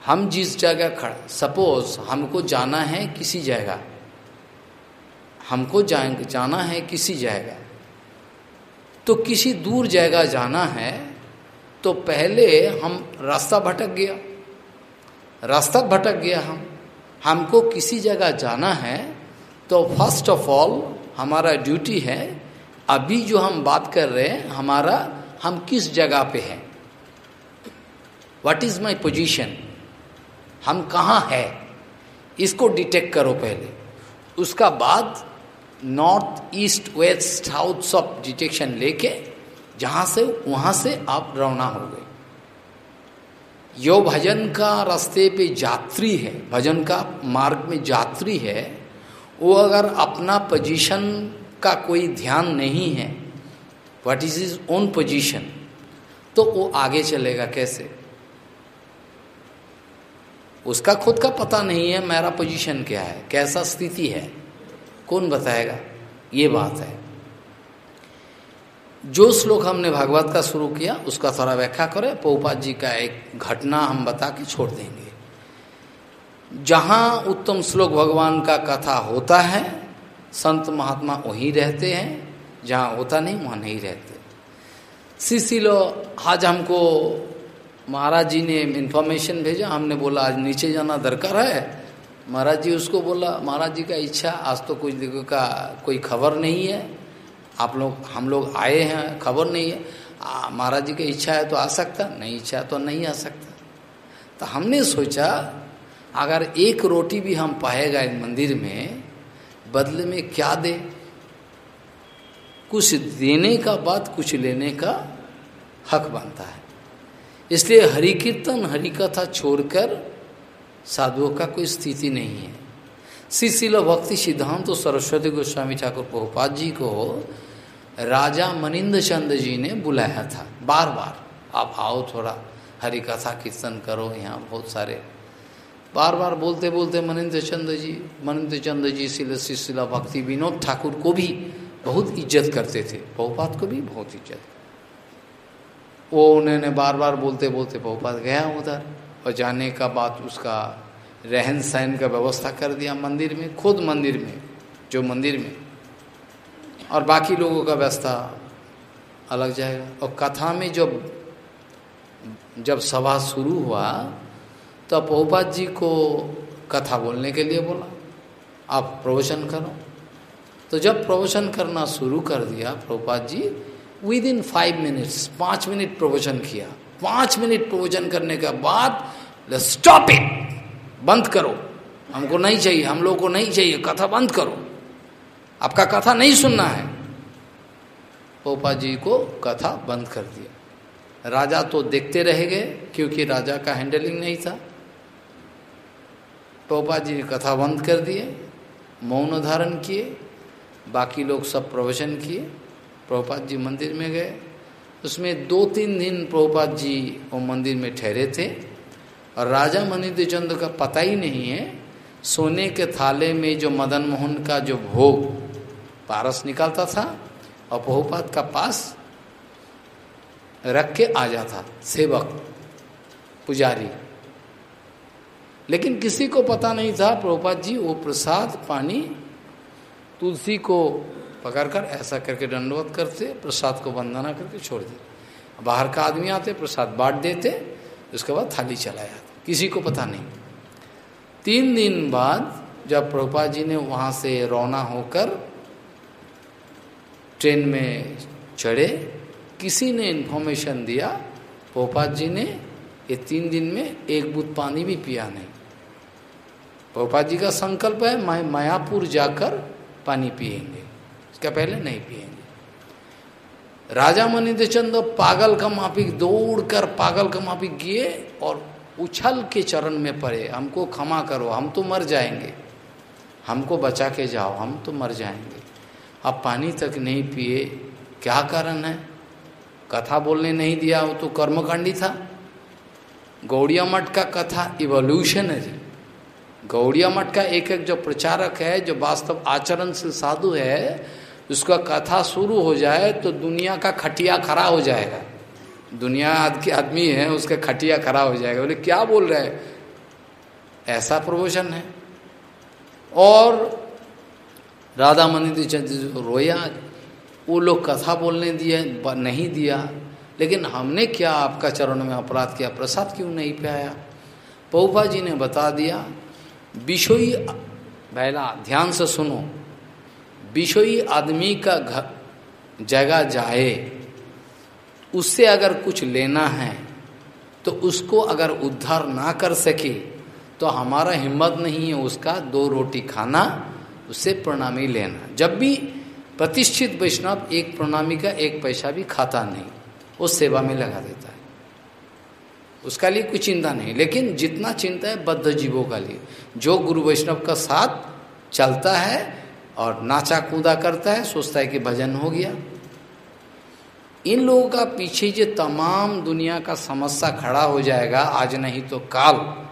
हम जिस जगह खड़ा सपोज़ हमको जाना है किसी जगह। हमको जाना है किसी जगह। तो किसी दूर जगह जाना है तो पहले हम रास्ता भटक गया। रास्ता भटक गया हम। हमको किसी जगह जाना है तो फ़र्स्ट ऑफ़ ऑल हमारा ड्यूटी है, अभी जो हम बात कर रहे हैं, हमारा, हम किस जगह पे हैं? व्हाट इज़ माय पोजीशन हम कहाँ है? इसको डिटेक्ट करो पहले। उसका बाद नॉर्थ ईस्ट वेस्ट साउथ सब डिटेक्शन लेके, जहाँ से, वहाँ से आप रवाना हो गए। यो भजन का रास्ते पे यात्री है, भजन का मार्ग में यात्री है, वो अगर अपना पोजीशन का कोई ध्यान नहीं है what is is own position तो वो आगे चलेगा कैसे? उसका खुद का पता नहीं है, मेरा पोजीशन क्या है, कैसा स्थिति है, कौन बताएगा? ये बात है। जो श्लोक हमने भागवत का शुरू किया, उसका थोड़ा व्याख्या करें। पौपात जी का एक घटना हम बता के छोड़ देंगे। जहाँ उत्तम श्लोक भगवान का कथा होता है, संत महात्मा वहीं रहते हैं, जहाँ होता नहीं, वहाँ नहीं रहते। सीसीलो आज हमको महाराज जी ने इन्फॉर्मेशन भेजा, हमने बोला, आज नीचे जाना दरकार है। महाराज जी उसको बोला, महाराज जी का इच्छा, आज तो कुछ का, कोई खबर नहीं है। आप लोग, हम लोग आए हैं, खबर नहीं है। महाराज जी की इच्छा है तो आ सकता, नहीं इच्छा तो नहीं आ सकता। तो हमने सोचा, अगर एक रोटी भी हम पाएगा इन मंदिर में, बदले में क्या दे? कुछ देने का बाद कुछ लेने का हक बनता है। इसलिए हरि कीर्तन हरि कथा छोड़कर साधुओं का कोई स्थिति नहीं है। शिशिल भक्ति सिद्धांत तो सरस्वती गोस्वामी ठाकुर प्रभुपाद जी को राजा मनिंद चंद जी ने बुलाया था। बार बार आप आओ थोड़ा। हरि कथा कीर्तन करो, यहाँ बहुत सारे। बार बार बोलते बोलते मनिंद्र चंद जी मनिंद्र चंद जी शिल शिशिला भक्ति विनोद ठाकुर को भी बहुत इज़्ज़त करते थे। बहुपात को भी बहुत इज़्ज़त। वो उन्होंने बार बार बोलते बोलते बहुपात गया उधर और जाने का बाद उसका रहन सहन का व्यवस्था कर दिया मंदिर में, खुद मंदिर में, जो मंदिर में और बाकी लोगों का व्यवस्था अलग जाएगा। और कथा में जब जब सभा शुरू हुआ तो बहुपात जी को कथा बोलने के लिए बोला। आप प्रवचन करो। तो जब प्रवचन करना शुरू कर दिया Prabhupada ji within five minutes पाँच मिनट प्रवचन किया। पाँच मिनट प्रवचन करने के बाद स्टॉप इट बंद करो। हमको नहीं चाहिए, हम लोग को नहीं चाहिए, कथा बंद करो। आपका कथा नहीं सुनना है। पोपा जी को कथा बंद कर दिया। राजा तो देखते रह गए, क्योंकि राजा का हैंडलिंग नहीं था। पोपा जी ने कथा बंद कर दिए, मौन धारण किए, बाकी लोग सब प्रवचन किए। प्रभुपाद जी मंदिर में गए। उसमें दो तीन दिन प्रभुपाद जी वो मंदिर में ठहरे थे। और राजा मनिंद्र चंद्र का पता ही नहीं है, सोने के थाले में जो मदन मोहन का जो भोग पारस निकालता था और प्रभुपाद का पास रख के आ जाता, सेवक, पुजारी। लेकिन किसी को पता नहीं था, प्रभुपाद जी, वो प्रसाद, पानी, तुलसी को पकड़कर ऐसा करके दंडवत करते, प्रसाद को वंदना करके छोड़ देते। बाहर का आदमी आते, प्रसाद बांट देते, उसके बाद थाली चला जाता। किसी को पता नहीं। तीन दिन बाद जब प्रभुपा जी ने वहाँ से रौना होकर ट्रेन में चढ़े, किसी ने इन्फॉर्मेशन दिया, पोपात जी ने, ये तीन दिन में एक बूथ पानी भी पिया नहीं। पोपात जी का संकल्प है मैं मायापुर जाकर पानी पिएँगे इसका पहले नहीं पिएँगे राजा मनिंद्र चंद पागल का माफिक दौड़कर पागल का माफिक गिए और उछल के चरण में पड़े। हमको क्षमा करो, हम तो मर जाएँगे। हमको बचा के जाओ, हम तो मर जाएँगे। अब पानी तक नहीं पिए, क्या कारण है? कथा बोलने नहीं दिया, वो तो कर्मकांडी था। गौड़िया मठ का कथा इवोल्यूशन इवोल्यूशनरी गौड़िया मठ का एक एक जो प्रचारक है, जो वास्तव आचरण से साधु है, उसका कथा शुरू हो जाए तो दुनिया का खटिया खड़ा हो जाएगा। दुनिया के आदमी है, उसका खटिया खड़ा हो जाएगा। बोले, क्या बोल रहे हैं? ऐसा प्रवचन है। और राधा मनी रोया, वो लोग कथा बोलने दिए नहीं दिया। लेकिन हमने क्या आपका चरण में अपराध किया? प्रसाद क्यों नहीं पाया पौपा जी ने बता दिया विषयी पहला ध्यान से सुनो। विषयी आदमी का घर जगह जाए, उससे अगर कुछ लेना है तो उसको अगर उद्धार ना कर सके तो हमारा हिम्मत नहीं है उसका दो रोटी खाना उससे प्रणामी लेना। जब भी प्रतिष्ठित वैष्णव एक प्रणामी का एक पैसा भी खाता नहीं, वो सेवा में लगा देता है। उसका लिए कोई चिंता नहीं, लेकिन जितना चिंता है बद्ध जीवों का लिए। जो गुरु वैष्णव का साथ चलता है और नाचा कूदा करता है, सोचता है कि भजन हो गया। इन लोगों का पीछे जो तमाम दुनिया का समस्या खड़ा हो जाएगा, आज नहीं तो काल।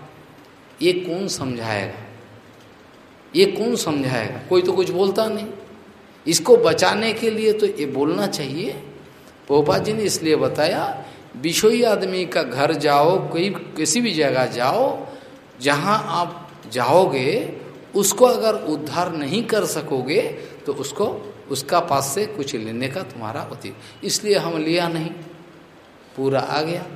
ये कौन समझाएगा? ये कौन समझाएगा? कोई तो कुछ बोलता नहीं। इसको बचाने के लिए तो ये बोलना चाहिए। पोपा जी ने इसलिए बताया विषयी आदमी का घर जाओ, कोई, किसी भी जगह जाओ, जहाँ आप जाओगे, उसको अगर उद्धार नहीं कर सकोगे तो उसको, उसका पास से कुछ लेने का तुम्हारा अति इसलिए हम लिया नहीं। पूरा आ गया।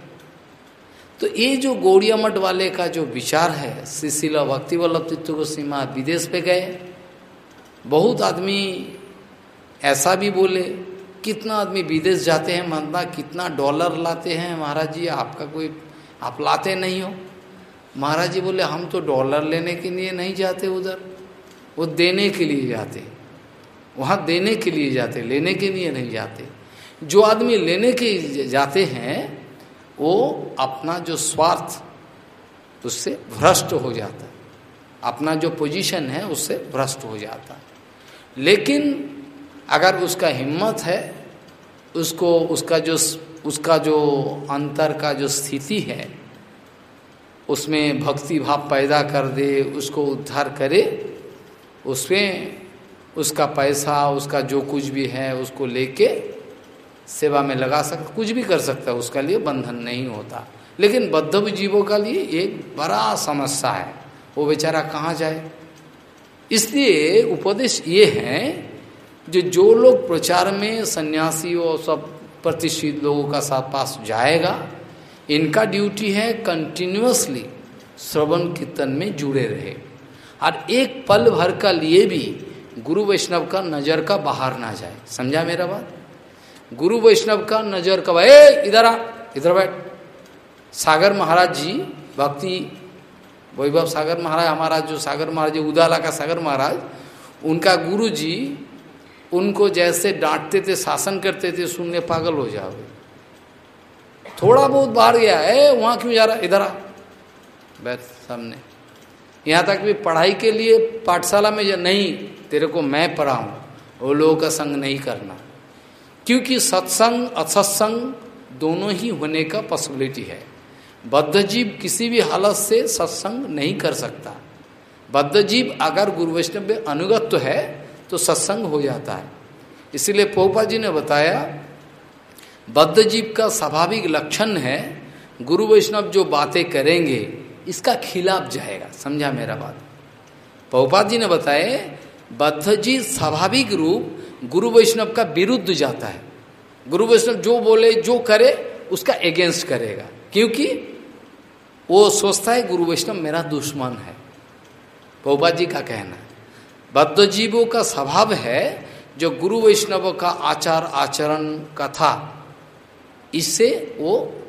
तो ये जो गौड़िया मठ वाले का जो विचार है शिशिला भक्ति वल्लभ तीर्थ को सीमा विदेश पे गए। बहुत आदमी ऐसा भी बोले, कितना आदमी विदेश जाते हैं मानता कितना डॉलर लाते हैं, महाराज जी, आपका कोई, आप लाते नहीं हो। महाराज जी बोले, हम तो डॉलर लेने के लिए नहीं जाते उधर, वो देने के लिए जाते। वहाँ देने के लिए जाते, लेने के लिए नहीं जाते। जो आदमी लेने के जाते हैं वो अपना जो स्वार्थ, उससे भ्रष्ट हो जाता है। अपना जो पोजीशन है, उससे भ्रष्ट हो जाता है। लेकिन अगर उसका हिम्मत है, उसको, उसका जो उसका जो अंतर का जो स्थिति है, उसमें भक्ति भाव पैदा कर दे, उसको उद्धार करे, उसमें उसका पैसा, उसका जो कुछ भी है, उसको लेके सेवा में लगा सकता कुछ भी कर सकता है, उसका लिए बंधन नहीं होता। लेकिन बद्ध जीवों का लिए एक बड़ा समस्या है। वो बेचारा कहाँ जाए? इसलिए उपदेश ये है जो जो लोग प्रचार में सन्यासी और सब प्रतिष्ठित लोगों का साथ पास जाएगा, इनका ड्यूटी है कंटिन्यूसली श्रवण कीर्तन में जुड़े रहे। और एक पल भर का लिए भी गुरु वैष्णव का नज़र का बाहर ना जाए। समझा मेरा बात? गुरु वैष्णव का नज़र का ए, इधर आ, इधर बैठ। सागर महाराज जी, भक्ति, वैभव सागर महाराज, हमारा जो सागर महाराज उदाला का सागर महाराज, उनका गुरु जी, उनको जैसे डांटते थे, शासन करते थे, सुनने पागल हो जाओगे थोड़ा बहुत बाहर गया है वहाँ क्यों जा रहा? इधर आ। बैठ सामने। यहाँ तक भी पढ़ाई के लिए पाठशाला में नहीं, तेरे को मैं पढ़ाऊँ वो लोगों का संग नहीं करना। क्योंकि सत्संग, असत्संग दोनों ही होने का पॉसिबिलिटी है। बद्ध जीव किसी भी हालत से सत्संग नहीं कर सकता। बद्ध जीव अगर गुरु वैष्णव अनुगत्य है तो सत्संग हो जाता है। इसीलिए पोपा जी ने बताया बद्ध जीव का स्वाभाविक लक्षण है, गुरु वैष्णव जो बातें करेंगे, इसका खिलाफ जाएगा। समझा मेरा बात? पहुपा जी ने बताए बद्ध जी स्वाभाविक रूप गुरु वैष्णव का विरुद्ध जाता है। गुरु वैष्णव जो बोले, जो करे, उसका एगेंस्ट करेगा। क्योंकि वो सोचता है, गुरु वैष्णव मेरा दुश्मन है। पहुपा जी का कहना है। बद्ध जीवों का स्वभाव है, जो गुरु वैष्णव का आचार, आचरण, कथा, इससे वो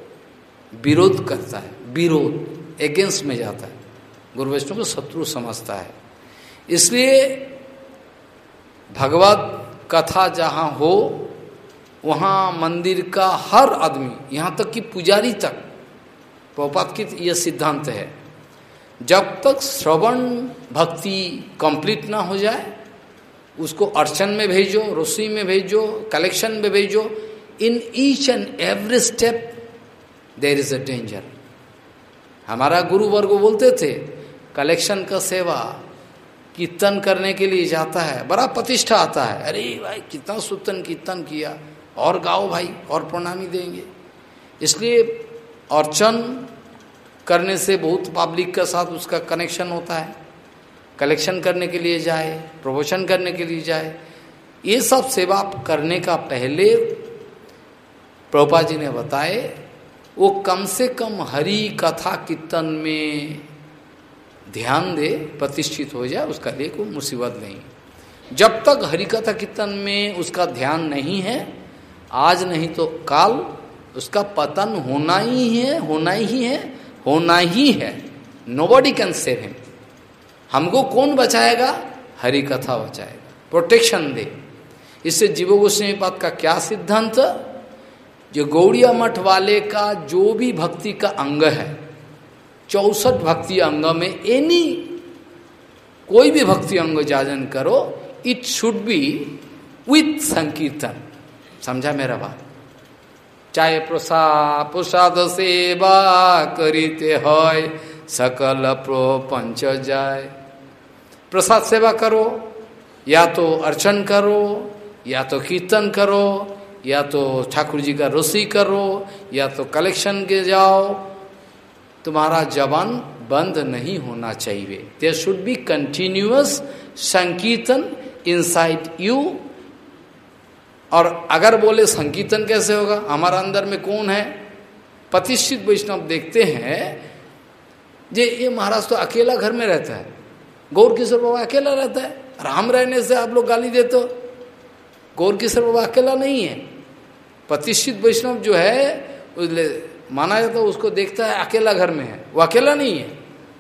विरोध करता है। विरोध एगेंस्ट में जाता है। गुरु वैष्णव को शत्रु समझता है। इसलिए भगवत कथा जहाँ हो, वहाँ मंदिर का हर आदमी, यहाँ तक कि पुजारी तक पौपात की यह सिद्धांत है, जब तक श्रवण भक्ति कंप्लीट ना हो जाए, उसको अर्चन में भेजो रसोई में भेजो, कलेक्शन में भेजो, in each and every step there is a danger हमारा गुरु वर्ग बोलते थे, कलेक्शन का सेवा कीर्तन करने के लिए जाता है, बड़ा प्रतिष्ठा आता है। अरे भाई, कितना सुतन कीर्तन किया। और गाओ भाई, और प्रणामी देंगे। इसलिए अर्चन करने से बहुत पब्लिक के साथ उसका कनेक्शन होता है। कलेक्शन करने के लिए जाए प्रमोशन करने के लिए जाए। ये सब सेवा करने का पहले प्रभुपा जी ने बताए, वो कम से कम हरि कथा कीर्तन में ध्यान दे, प्रतिष्ठित हो जाए उसका लिए कोई मुसीबत नहीं। जब तक हरिकथा कीर्तन में उसका ध्यान नहीं है, आज नहीं तो काल, उसका पतन होना ही है, होना ही है, होना ही है। Nobody can save him हमको कौन बचाएगा? हरि कथा बचाएगा। प्रोटेक्शन दे। इससे जीवो गोस्वामी पाद का क्या सिद्धांत? जो गौड़िया मठ वाले का, जो भी भक्ति का अंग है चौसठ भक्ति अंग में एनी कोई भी भक्ति अंग जाजन करो इट शुड बी विथ संकीर्तन। समझा मेरा बात? चाहे प्रसाद प्रसाद सेवा करीते है सकल प्रपंच जाए प्रसाद सेवा करो, या तो अर्चन करो, या तो कीर्तन करो, या तो ठाकुर जी का रोसी करो, या तो कलेक्शन के जाओ तुम्हारा जवान बंद नहीं होना चाहिए। There should be continuous sankirtan inside you और अगर बोले संकीर्तन कैसे होगा? हमारा अंदर में कौन है? प्रतिष्ठित वैष्णव देखते हैं जे ये महाराज तो अकेला घर में रहता है। गौर किशोर बाबा अकेला रहता है। राम रहने से आप लोग गाली देते हो। गौर किशोर बाबा अकेला नहीं है। प्रतिष्ठित वैष्णव जो है माना जाता है उसको देखता है अकेला घर में है। वो अकेला नहीं है।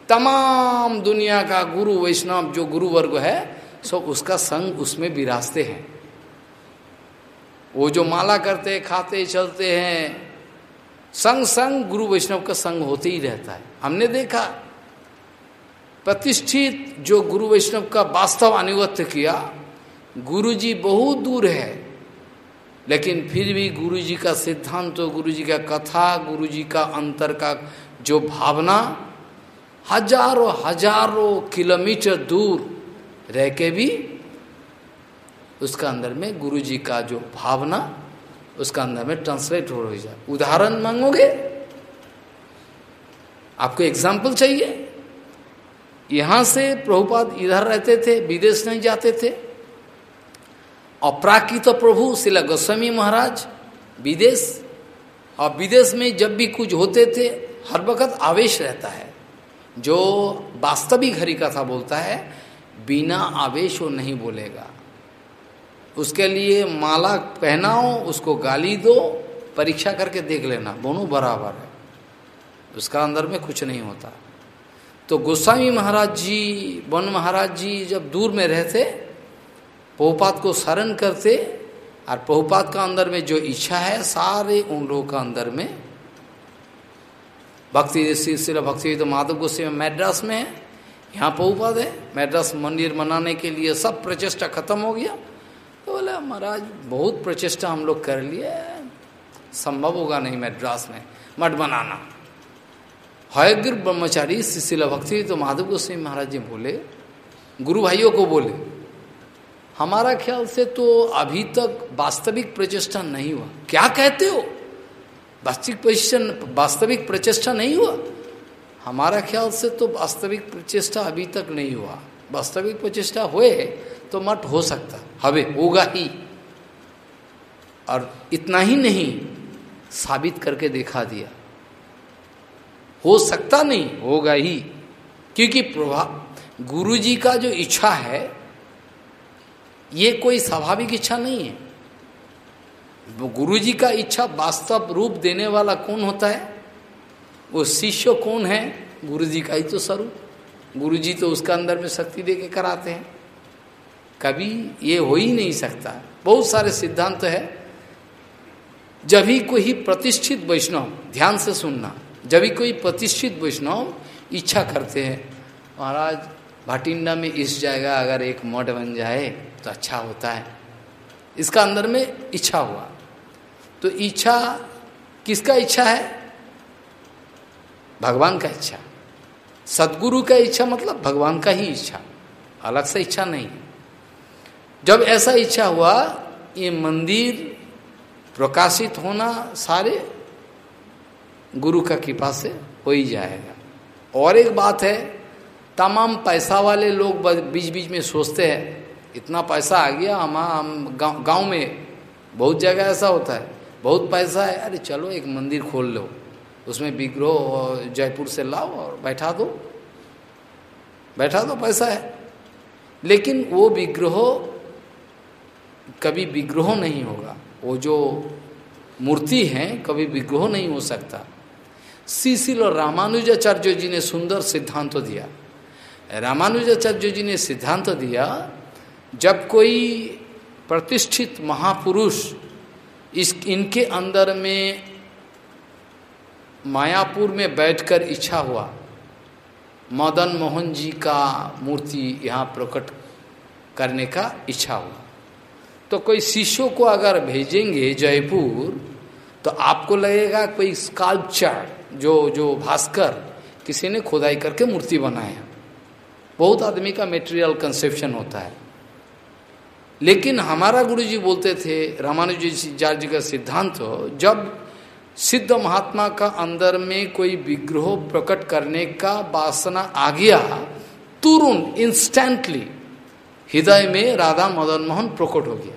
तमाम दुनिया का गुरु वैष्णव जो गुरु वर्ग है सो उसका संग उसमें विराजते हैं। वो जो माला करते, खाते, चलते हैं, संग संग गुरु वैष्णव का संग होते ही रहता है। हमने देखा, प्रतिष्ठित जो गुरु वैष्णव का वास्तव अनुगत्य किया गुरु जी बहुत दूर है। लेकिन फिर भी गुरु जी का सिद्धांत तो गुरु जी का कथा गुरु जी का अंतर का जो भावना, हज़ारों हज़ारों किलोमीटर दूर रह के भी उसका अंदर में गुरु जी का जो भावना, उसका अंदर में ट्रांसलेट हो रही है। उदाहरण मांगोगे? आपको एग्ज़ाम्पल चाहिए? यहाँ से प्रभुपाद इधर रहते थे, विदेश नहीं जाते थे। अपराकित प्रभु शिला गोस्वामी महाराज, विदेश, और विदेश में जब भी कुछ होते थे, हर वक्त आवेश रहता है। जो वास्तविक हरि कथा बोलता है, बिना आवेश वो नहीं बोलेगा। उसके लिए माला पहनाओ, उसको गाली दो, परीक्षा करके देख लेना, दोनों बराबर है। उसका अंदर में कुछ नहीं होता। तो गोस्वामी महाराज जी वन महाराज जी जब दूर में रहते पहुपात को शरण करते और पहुपात का अंदर में जो इच्छा है, सारे उन लोगों का अंदर में भक्ति सिलसिला, भक्ति तो माधव गोस्वी मैड्रास में है यहाँ पहुपात है। मैड्रास मंदिर बनाने के लिए सब प्रचेष्टा खत्म हो गया। तो बोले, महाराज, बहुत प्रचेष्टा हम लोग कर लिए संभव होगा नहीं मैड्रास में मठ बनाना। हयग्र ब्रह्मचारी शिशिला भक्ति तो माधव गोस्वामी महाराज जी बोले, गुरु भाइयों को बोले हमारा ख्याल से तो अभी तक वास्तविक प्रचेष्टा नहीं हुआ। क्या कहते हो? वास्तविक प्रचेष्टा वास्तविक प्रचेष्टा नहीं हुआ? हमारा ख्याल से तो वास्तविक प्रचेष्टा अभी तक नहीं हुआ। वास्तविक प्रचेष्टा हुए तो मठ हो सकता। हवे होगा ही। और इतना ही नहीं, साबित करके दिखा दिया। हो सकता नहीं, होगा ही। क्योंकि प्रभाव गुरु जी का जो इच्छा है ये कोई स्वाभाविक इच्छा नहीं है। गुरु जी का इच्छा वास्तव रूप देने वाला कौन होता है? वो शिष्य कौन है? गुरु जी का ही तो स्वरूप। गुरु जी तो उसका अंदर में शक्ति दे के कराते हैं। कभी ये हो ही नहीं सकता। बहुत सारे सिद्धांत तो है। जब ही कोई प्रतिष्ठित वैष्णव, ध्यान से सुनना, जब भी कोई प्रतिष्ठित वैष्णव इच्छा करते हैं, महाराज भाटिंडा में इस जगह अगर एक मठ बन जाए तो अच्छा होता है। इसका अंदर में इच्छा हुआ। तो इच्छा, किसका इच्छा है? भगवान का इच्छा। सदगुरु का इच्छा मतलब भगवान का ही इच्छा। अलग से इच्छा नहीं जब ऐसा इच्छा हुआ, ये मंदिर प्रकाशित होना सारे गुरु का कृपा से हो ही जाएगा। और एक बात है, तमाम पैसा वाले लोग बीच बीच में सोचते हैं इतना पैसा आ गया, हम हम गाँव में बहुत जगह ऐसा होता है, बहुत पैसा है, अरे चलो एक मंदिर खोल लो, उसमें विग्रह जयपुर से लाओ और बैठा दो बैठा दो पैसा है। लेकिन वो विग्रह कभी विग्रह नहीं होगा, वो जो मूर्ति है कभी विग्रह नहीं हो सकता। सीसिल और रामानुजाचार्य जी ने सुंदर सिद्धांत तो दिया। रामानुजाचार्य जी ने सिद्धांत तो दिया जब कोई प्रतिष्ठित महापुरुष इस, इनके अंदर में मायापुर में बैठकर इच्छा हुआ, मदन मोहन जी का मूर्ति यहाँ प्रकट करने का इच्छा हुआ। तो कोई शिष्यों को अगर भेजेंगे जयपुर तो आपको लगेगा कोई स्काल्पचर जो जो भास्कर, किसी ने खुदाई करके मूर्ति बनाया। बहुत आदमी का मेटेरियल कंसेप्शन होता है। लेकिन हमारा गुरु जी बोलते थे रामानुजाचार्य जी का सिद्धांत हो जब सिद्ध महात्मा का अंदर में कोई विग्रह प्रकट करने का वासना आ गया, तुरंत इंस्टेंटली हृदय में राधा मदन मोहन प्रकट हो गया।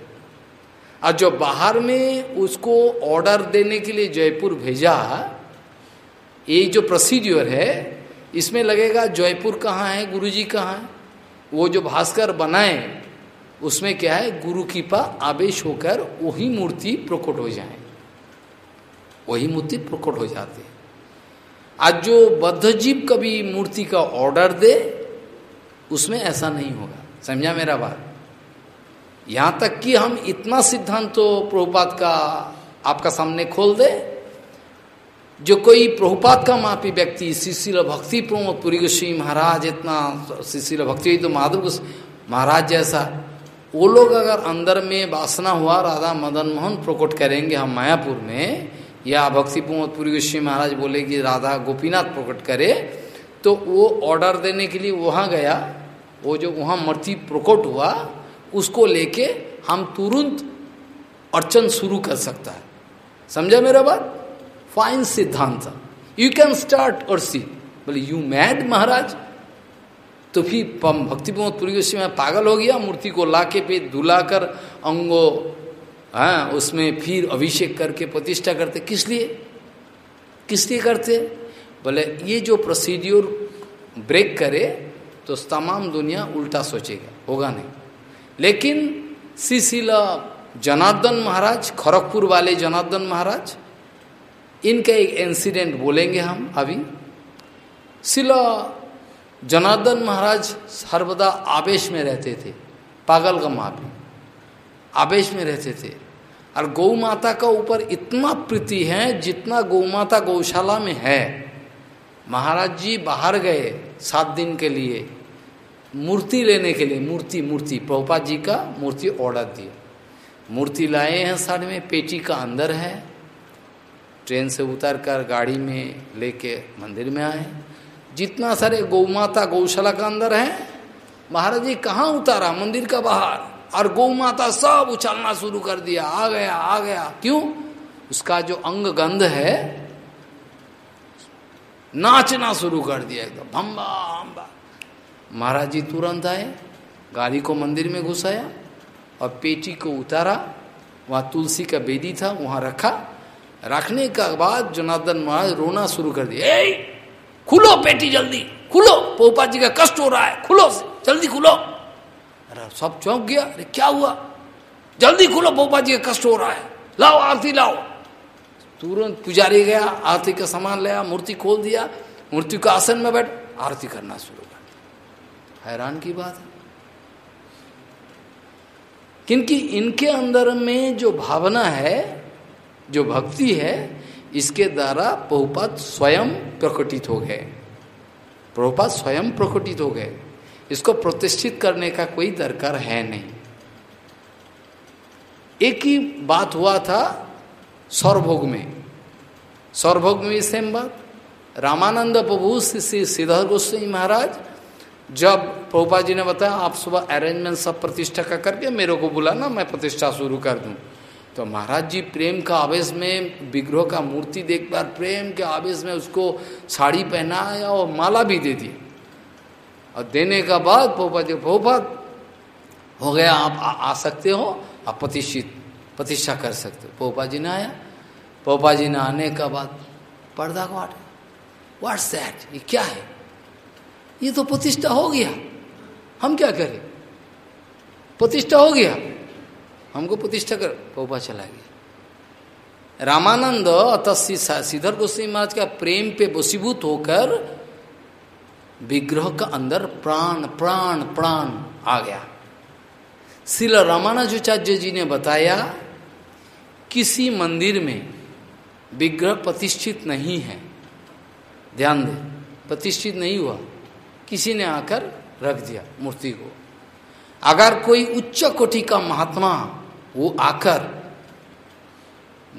और जो बाहर में उसको ऑर्डर देने के लिए जयपुर भेजा, ये जो प्रोसीड्योर है, इसमें लगेगा जयपुर कहाँ है, गुरुजी कहाँ है? वो जो भास्कर बनाए उसमें क्या है? गुरु कृपा, आवेश होकर वही मूर्ति प्रकट हो जाए। वही मूर्ति प्रकट हो जाती है। आज जो बद्धजीव कभी मूर्ति का ऑर्डर दे, उसमें ऐसा नहीं होगा। समझा मेरा बात? यहाँ तक कि हम इतना सिद्धांत तो प्रभुपात का आपका सामने खोल दे, जो कोई प्रभुपात का मापी व्यक्ति, शिशिल भक्ति प्रमोद पुरी महाराज, इतना शिशिल भक्ति तो माधव महाराज जैसा वो लोग अगर अंदर में वासना हुआ, राधा मदन मोहन प्रकट करेंगे हम मायापुर में, या भक्ति प्रमोद पुरी गोस्वी महाराज बोले कि राधा गोपीनाथ प्रकट करे तो वो ऑर्डर देने के लिए वहाँ गया, वो जो वहाँ मूर्ति प्रकट हुआ, उसको लेके हम तुरंत अर्चन शुरू कर सकता है। समझा मेरा बात? फाइन सिद्धांत। यू कैन स्टार्ट और सी बोले यू मैड महाराज? तो फिर भक्ति प्रमोद पुरी में पागल हो गया, मूर्ति को लाके पे धुला कर अंगो हाँ उसमें फिर अभिषेक करके प्रतिष्ठा करते। किस लिए? किस लिए करते? बोले, ये जो प्रोसीड्योर ब्रेक करे तो तमाम दुनिया उल्टा सोचेगा, होगा नहीं। लेकिन शिशिला जनार्दन महाराज, खड़गपुर वाले जनार्दन महाराज, इनका एक इंसिडेंट बोलेंगे हम अभी। शिला जनार्दन महाराज सर्वदा आवेश में रहते थे, पागल का मापी आवेश में रहते थे। और गौ माता का ऊपर इतना प्रीति है जितना गौ माता गौशाला में है। महाराज जी बाहर गए सात दिन के लिए, मूर्ति लेने के लिए, मूर्ति मूर्ति प्रभुपा जी का मूर्ति ऑर्डर दिया मूर्ति लाए हैं साढ़े में, पेटी का अंदर है। ट्रेन से उतर कर गाड़ी में लेके मंदिर में आए। जितना सारे गौ माता गौशाला का अंदर है, महाराज जी कहाँ उतारा? मंदिर का बाहर। और गौ माता सब उछालना शुरू कर दिया। आ गया आ गया। क्यों? उसका जो अंग गंध है, नाचना शुरू कर दिया एकदम। भम्बा भम्बा। महाराज जी तुरंत आए गाड़ी को मंदिर में घुसाया और पेटी को उतारा। वहाँ तुलसी का बेदी था, वहाँ रखा। रखने का बाद जनार्दन महाराज रोना शुरू कर दिया खुलो पेटी जल्दी, खुलो। पोपा जी का कष्ट हो रहा है, खुलो जल्दी खुलो। अरे सब चौंक गया, अरे क्या हुआ? जल्दी खुलो पोपा जी का कष्ट हो रहा है। लाओ, आरती लाओ। तुरंत पुजारी गया, आरती का सामान लिया, मूर्ति खोल दिया, मूर्ति का आसन में बैठ, आरती करना शुरू कर हैरान की बात है। क्योंकि इनके अंदर में जो भावना है, जो भक्ति है इसके द्वारा बहुपात स्वयं प्रकटित हो गए। प्रभुपात स्वयं प्रकटित हो गए। इसको प्रतिष्ठित करने का कोई दरकार है नहीं। एक ही बात हुआ था सौरभोग में। सौरभोग में भी सेम बात। रामानंद प्रभु श्री श्रीधर गोस्वामी महाराज जब प्रभुपा जी ने बताया, आप सुबह अरेंजमेंट सब प्रतिष्ठा का करके मेरे को बुलाना, मैं प्रतिष्ठा शुरू कर दूँ। तो महाराज जी प्रेम का आवेश में विग्रह का मूर्ति देख बार प्रेम के आवेश में उसको साड़ी पहनाया और माला भी दे दी। और देने का बाद पोपा जी पोपा हो गया आप आ, आ सकते हो आप प्रतिष्ठित प्रतिष्ठा कर सकते हो। पोपा जी ने आया। पोपा जी ने आने का बाद पर्दा को हटा व्हाट्स दैट ये क्या है? ये तो प्रतिष्ठा हो गया। हम क्या करें? प्रतिष्ठा हो गया। हमको प्रतिष्ठा कर पोपा चला गया रामानंद अतः सीधर गोस्वी महाराज का प्रेम पे वसीभूत होकर विग्रह का अंदर प्राण प्राण प्राण आ गया। श्रील रामानुजाचार्य जी ने बताया, किसी मंदिर में विग्रह प्रतिष्ठित नहीं है। ध्यान दे, प्रतिष्ठित नहीं हुआ। किसी ने आकर रख दिया मूर्ति को। अगर कोई उच्च कोटि का महात्मा वो आकर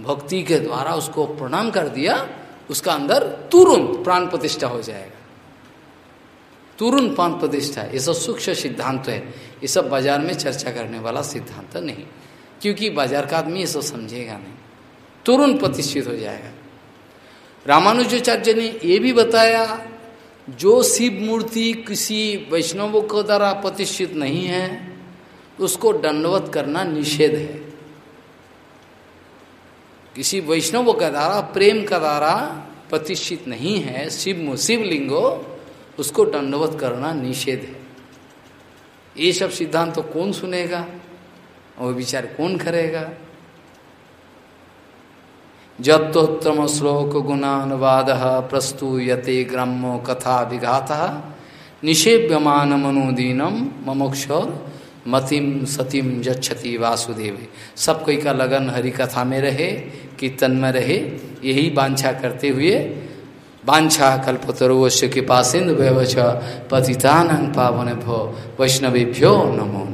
भक्ति के द्वारा उसको प्रणाम कर दिया, उसका अंदर तुरंत प्राण प्रतिष्ठा हो जाएगा। तुरंत प्राण प्रतिष्ठा, ये सब सूक्ष्म सिद्धांत है। ये सब बाज़ार में चर्चा करने वाला सिद्धांत नहीं। क्योंकि बाज़ार का आदमी ये सब समझेगा नहीं। तुरंत प्रतिष्ठित हो जाएगा। रामानुजाचार्य ने ये भी बताया, जो शिव मूर्ति किसी वैष्णवों के द्वारा प्रतिष्ठित नहीं है उसको दंडवत करना निषेध है। किसी वैष्णव का द्वारा प्रेम का द्वारा प्रतिष्ठित नहीं है, शिव शिवलिंगो, उसको दंडवत करना निषेध है। ये सब सिद्धांत तो कौन सुनेगा? और विचार कौन करेगा? जत्तोत्तम श्लोक गुणानुवाद प्रस्तूयते ग्राम्यो कथा विघात। निषेव्यमान मनोदीनम ममोक्षर मतिम सतीम जक्षति वासुदेव। सब कोई का लगन हरि कथा में रहे, कीर्तन में रहे, यही बांछा करते हुए बांछा कल्पतरुवश्य के पासिंद व्यवच पतिता पावन भो वैष्णवेभ्यो नमो।